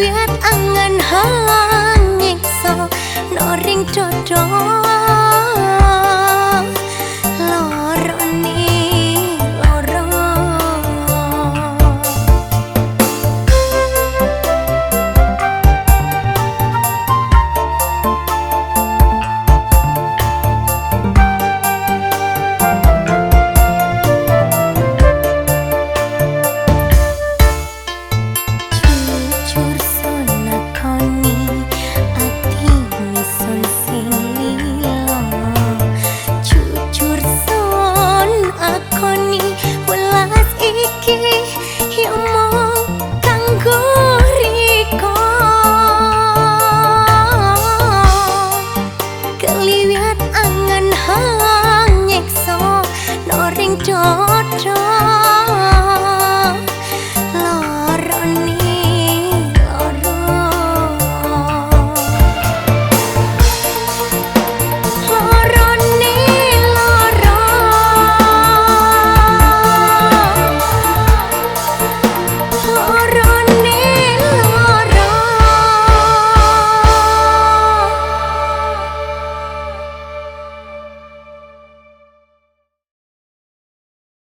wiwit angen halang ngeksa noring dodong